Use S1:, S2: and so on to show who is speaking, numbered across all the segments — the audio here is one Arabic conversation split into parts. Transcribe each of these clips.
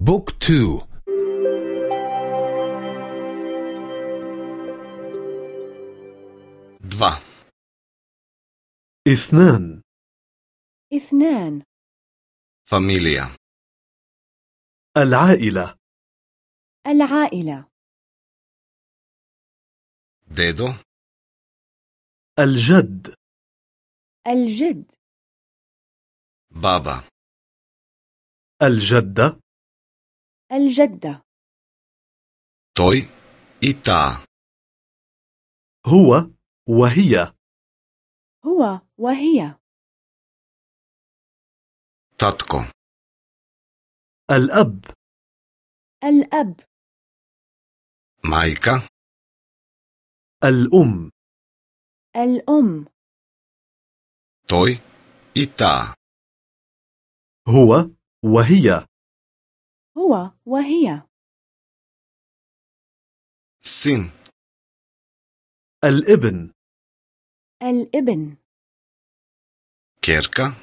S1: book two.
S2: два.
S3: اثنان.
S4: اثنان.
S2: фамилија.
S3: العائلة.
S4: العائلة.
S2: дедо.
S3: الجد.
S4: الجد.
S2: بابا.
S3: الجدة.
S4: الجدة.
S2: توي إتا
S3: هو وهي.
S4: هو وهي.
S2: تاتكو
S3: الأب.
S4: الأب.
S2: مايكا
S3: الأم.
S4: الأم.
S2: توي إتا
S3: هو وهي.
S4: هو وهي.
S2: سن.
S3: الابن.
S4: الابن.
S2: كيركا.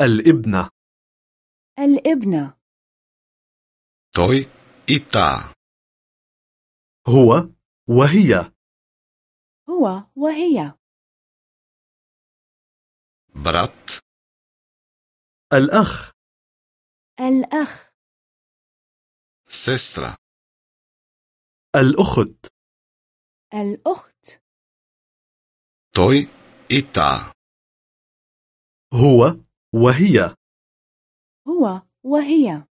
S3: الابنة.
S4: الابنة
S2: توي إتا.
S3: هو وهي.
S4: هو وهي.
S2: برات.
S3: الأخ.
S4: الأخ.
S2: سيسترا.
S3: الأخت.
S4: الأخت.
S2: توي إتا.
S3: هو وهي.
S4: هو وهي.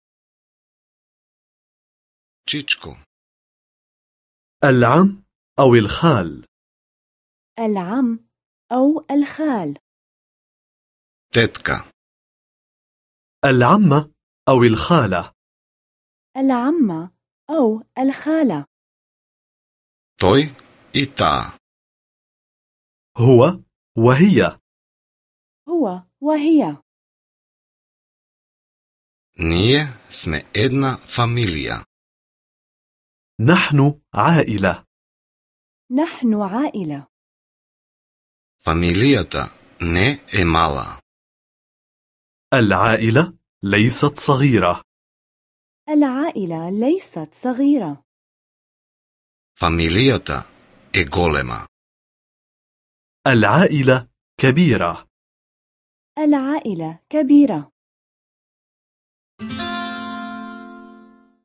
S2: تشيتشكو.
S3: العم أو الخال.
S4: العم أو الخال.
S2: تتكا
S3: العمة أو الخالة
S4: العمة أو الخالة
S2: тој и та
S3: هو وهي
S4: هو وهي
S2: ние сме една фамилија
S3: نحن عائلة
S4: نحن عائلة
S2: фамилијата не е мала
S3: العائلة ليست صغيرة
S4: العائلة ليست صغيرة
S2: фамилијата е голема
S3: العائلة كبيرة
S4: العائلة كبيرة